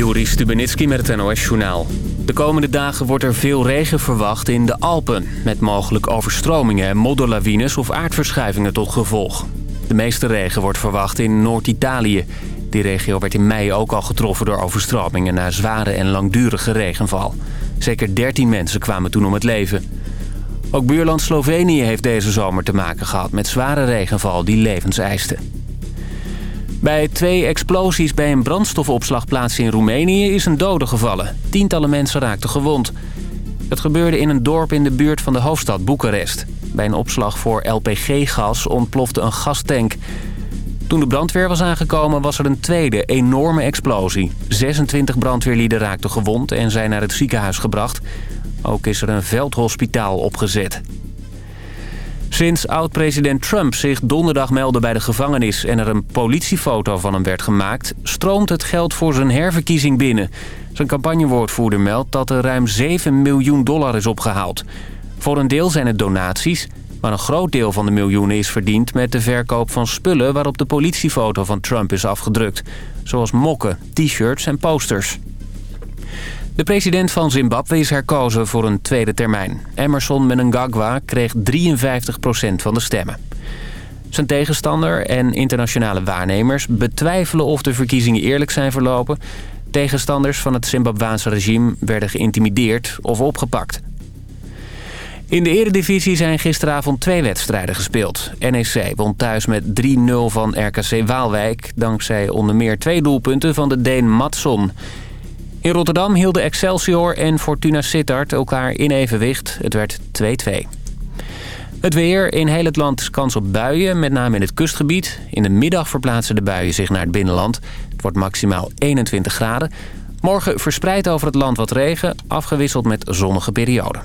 Joris Stubenitski met het NOS-journaal. De komende dagen wordt er veel regen verwacht in de Alpen... met mogelijk overstromingen en modderlawines of aardverschuivingen tot gevolg. De meeste regen wordt verwacht in Noord-Italië. Die regio werd in mei ook al getroffen door overstromingen... na zware en langdurige regenval. Zeker 13 mensen kwamen toen om het leven. Ook buurland Slovenië heeft deze zomer te maken gehad... met zware regenval die levens eiste. Bij twee explosies bij een brandstofopslagplaats in Roemenië is een dode gevallen. Tientallen mensen raakten gewond. Het gebeurde in een dorp in de buurt van de hoofdstad Boekarest. Bij een opslag voor LPG-gas ontplofte een gastank. Toen de brandweer was aangekomen was er een tweede enorme explosie. 26 brandweerlieden raakten gewond en zijn naar het ziekenhuis gebracht. Ook is er een veldhospitaal opgezet. Sinds oud-president Trump zich donderdag meldde bij de gevangenis... en er een politiefoto van hem werd gemaakt... stroomt het geld voor zijn herverkiezing binnen. Zijn campagnewoordvoerder meldt dat er ruim 7 miljoen dollar is opgehaald. Voor een deel zijn het donaties... maar een groot deel van de miljoenen is verdiend... met de verkoop van spullen waarop de politiefoto van Trump is afgedrukt. Zoals mokken, t-shirts en posters. De president van Zimbabwe is herkozen voor een tweede termijn. Emerson Mnangagwa kreeg 53% van de stemmen. Zijn tegenstander en internationale waarnemers betwijfelen of de verkiezingen eerlijk zijn verlopen. Tegenstanders van het Zimbabwaanse regime werden geïntimideerd of opgepakt. In de eredivisie zijn gisteravond twee wedstrijden gespeeld. NEC won thuis met 3-0 van RKC Waalwijk... dankzij onder meer twee doelpunten van de Deen Matson... In Rotterdam hielden Excelsior en Fortuna Sittard elkaar in evenwicht. Het werd 2-2. Het weer. In heel het land kans op buien, met name in het kustgebied. In de middag verplaatsen de buien zich naar het binnenland. Het wordt maximaal 21 graden. Morgen verspreid over het land wat regen, afgewisseld met zonnige perioden.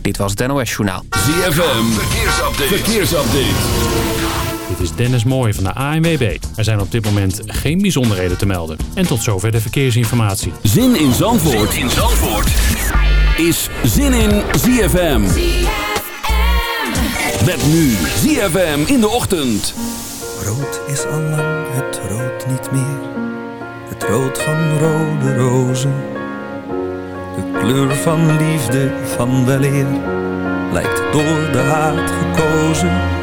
Dit was het NOS Journaal. ZFM. Verkeersupdate. Verkeersupdate. Dit is Dennis Mooij van de ANWB. Er zijn op dit moment geen bijzonderheden te melden. En tot zover de verkeersinformatie. Zin in Zandvoort, zin in Zandvoort. is Zin in ZFM. Met nu ZFM in de ochtend. Rood is al lang het rood niet meer. Het rood van rode rozen. De kleur van liefde, van weleer. Lijkt door de haat gekozen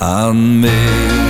Aan mee.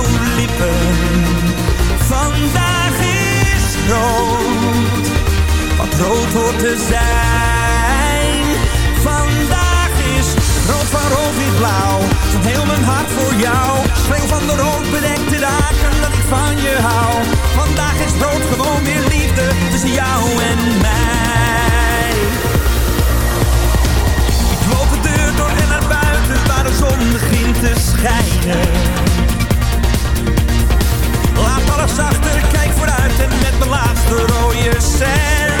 zijn. Vandaag is rood van rood wit blauw. Van heel mijn hart voor jou. Speel van de rood bedekte dagen dat ik van je hou. Vandaag is rood gewoon weer liefde tussen jou en mij. Ik loop de deur door en naar buiten waar de zon begint te schijnen. Laat alles achter, kijk vooruit en met mijn laatste rode cent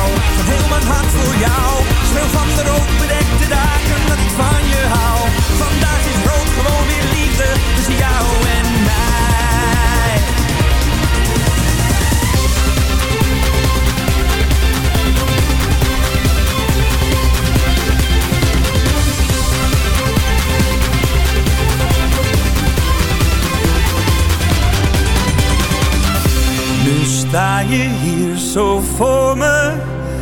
mijn hart voor jou. Speel van de rood bedekte dagen dat ik van je hou. Vandaag is rood gewoon weer liefde tussen jou en mij. Nu sta je hier zo voor me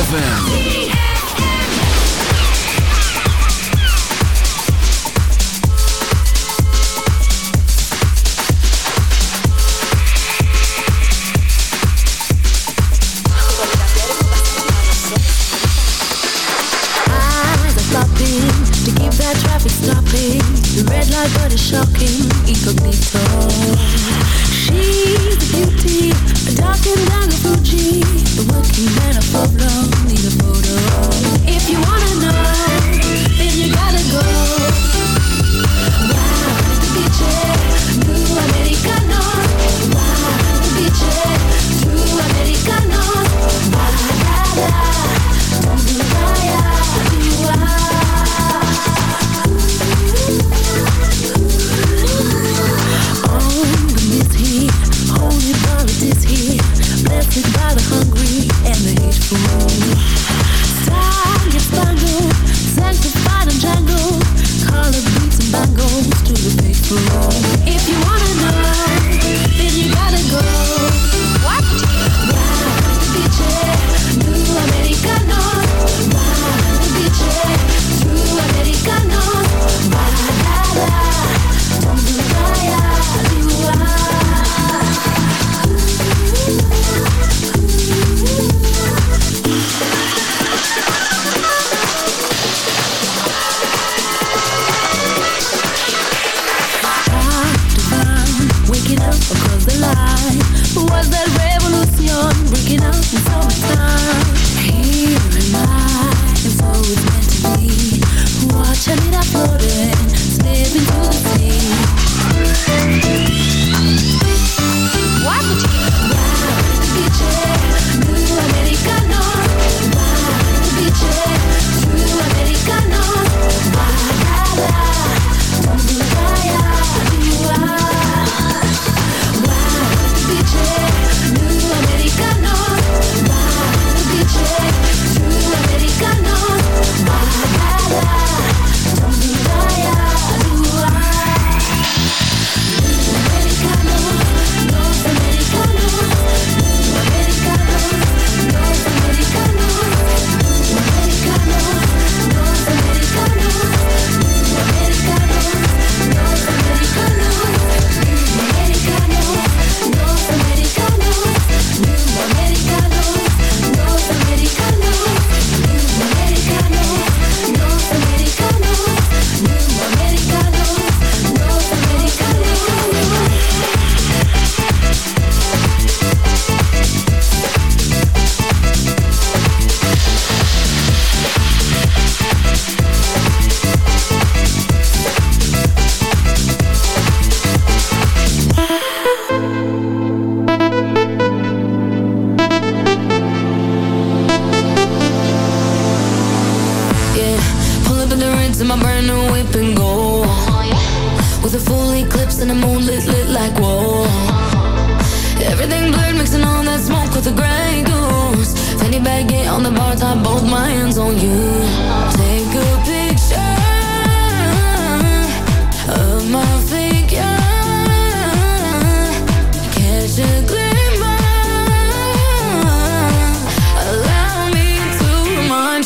ZFM.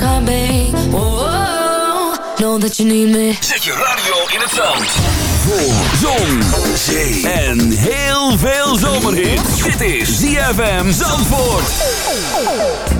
Your car, babe. Whoa, know that you need me. Zet je radio in het zand. Voor zon, zee en heel veel zomerhit. Dit is ZFM Zandvoort.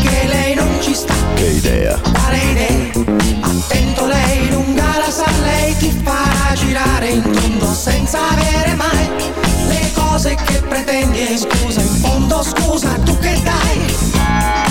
idea, Quale idea? Attento lei lunga la sa, lei ti farà girare in tondo senza avere mai le cose che pretendi. E scusa, in fondo scusa, tu che dai?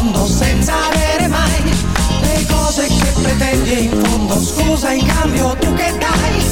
avere mai le cose che pretendi. In fondo scusa in cambio tu che dai?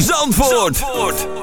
Zandvoort. Zandvoort.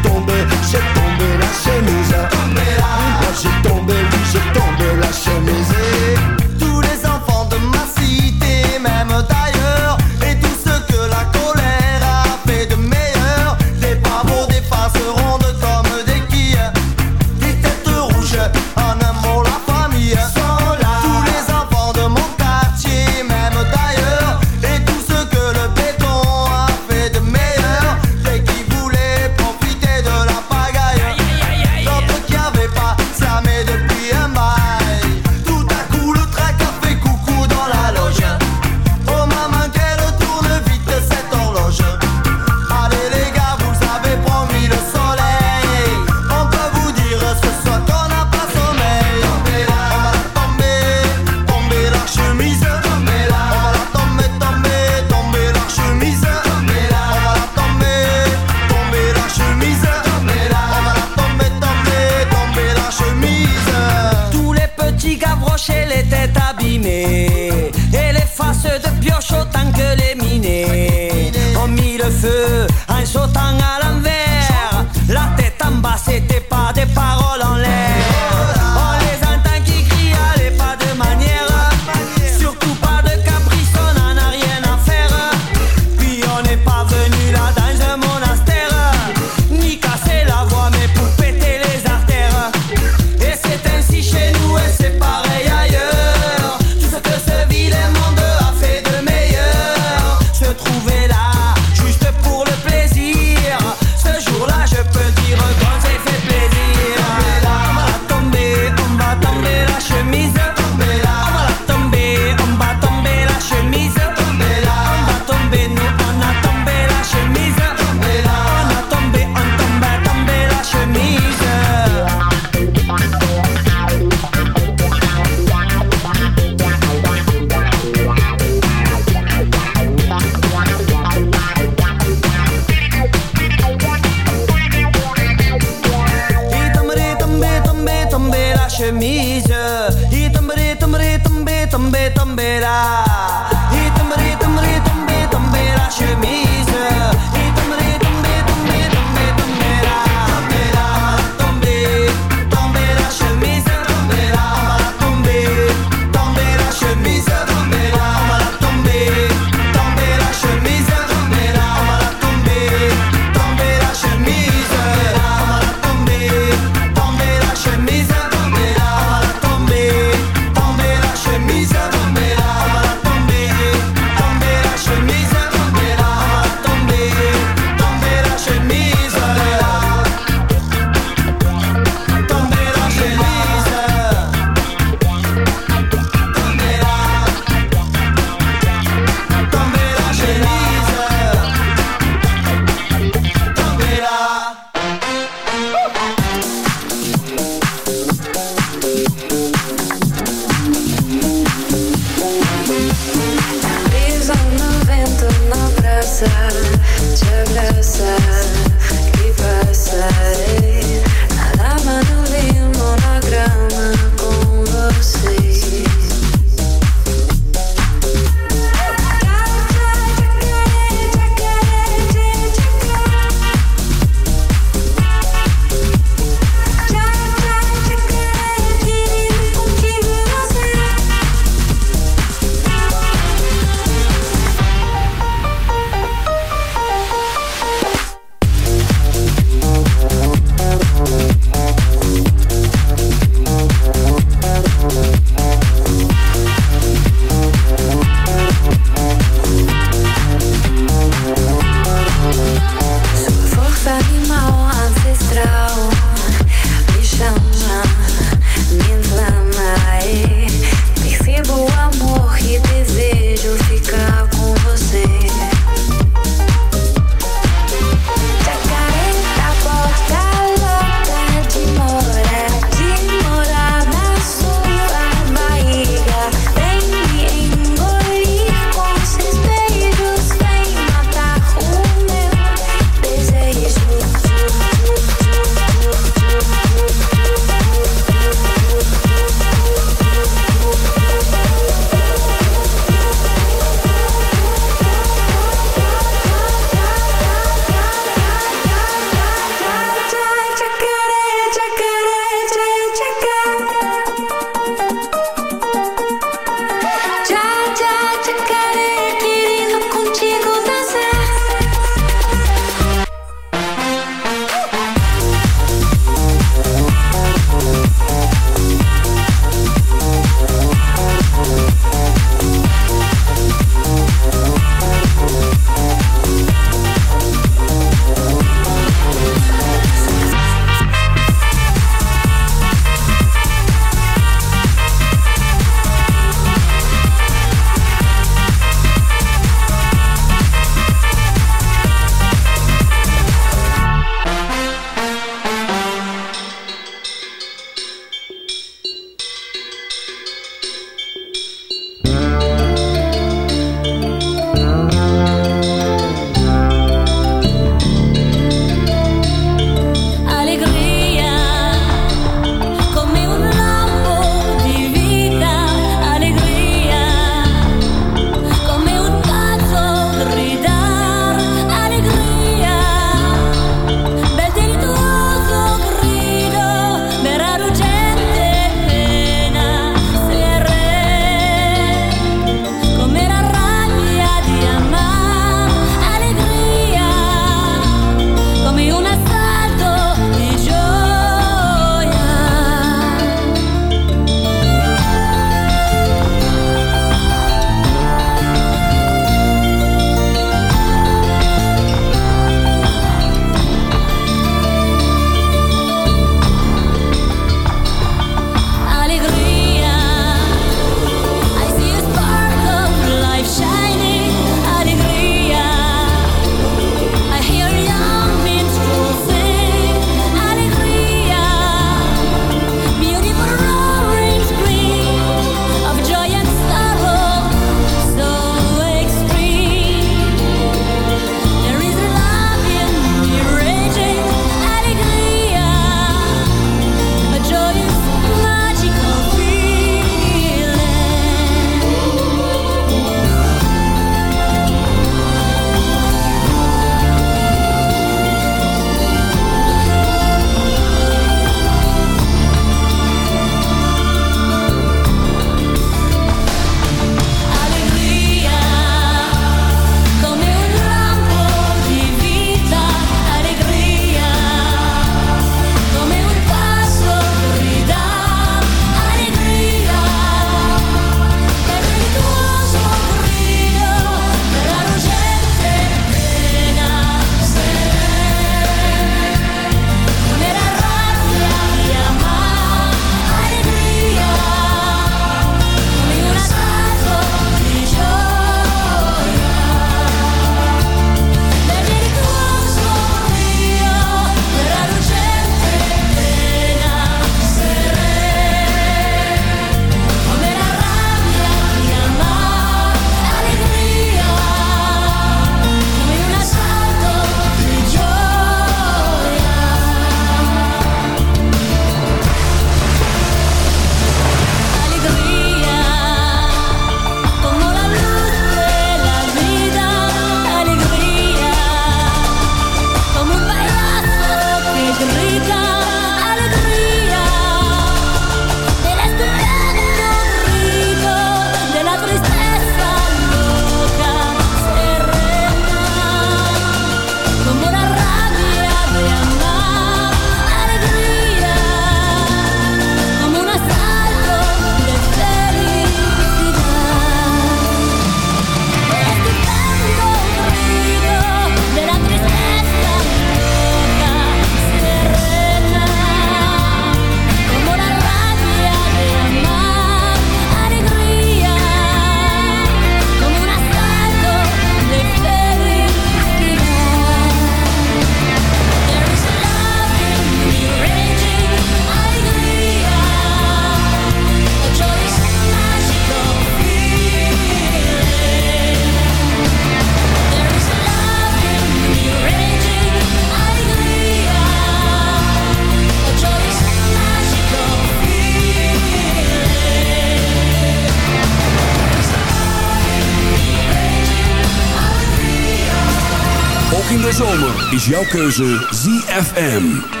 Is jouw keuze ZFM.